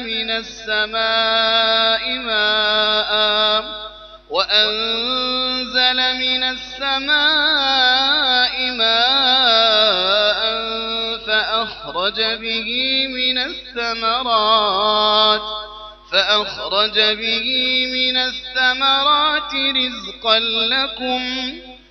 من السماء ماء وأنزل من السماء ماء فأخرج به من الثمرات فأخرج به من الثمرات رزقا لكم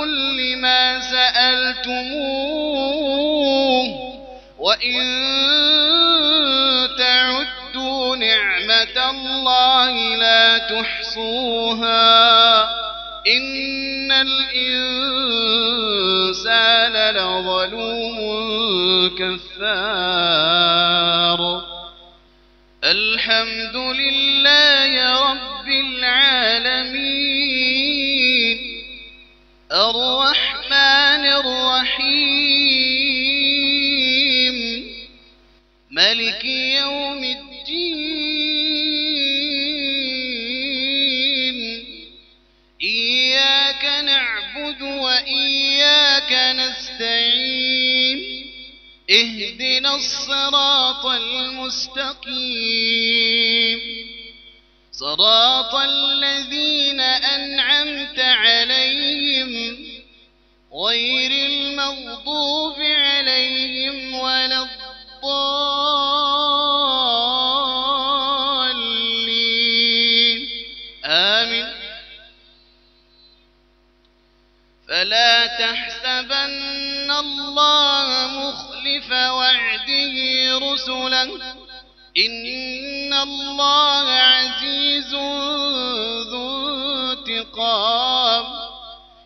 كل ما سألتموه وإن تعدوا نعمة الله لا تحصوها إن الإنسان لظلوم كفار الحمد لله ملك يوم الدين. إياك نعبد وإياك نستعين. اهدنا الصراط المستقيم. صراط الذين أنعمت تحسبن الله مخلف وعده رسلا إن الله عزيز ذو انتقام.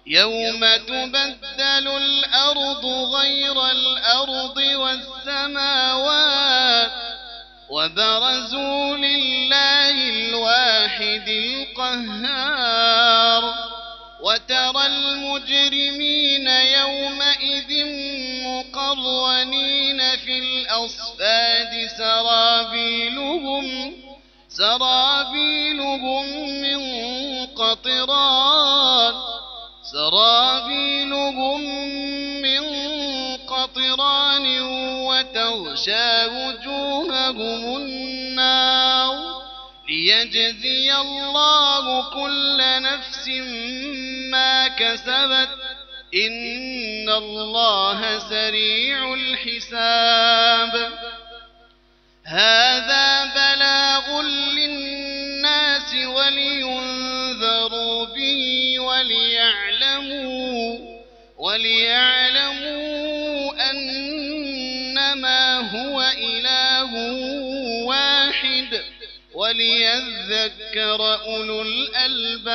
يوم تبدل الأرض غير الأرض والسماوات. وبرزوا لله الواحد القهار. وترى المجرمين يومئذ مقرنين في الأصفاد سرابيلهم سرابيلهم من قطران سرابيلهم من قطران وتغشى وجوههم النار ليجزي الله كل نفس ما كسبت إن الله سريع الحساب. هذا بلاغ للناس ولينذروا به وليعلموا وليعلموا أنما هو إله وليذكر أولو الألباب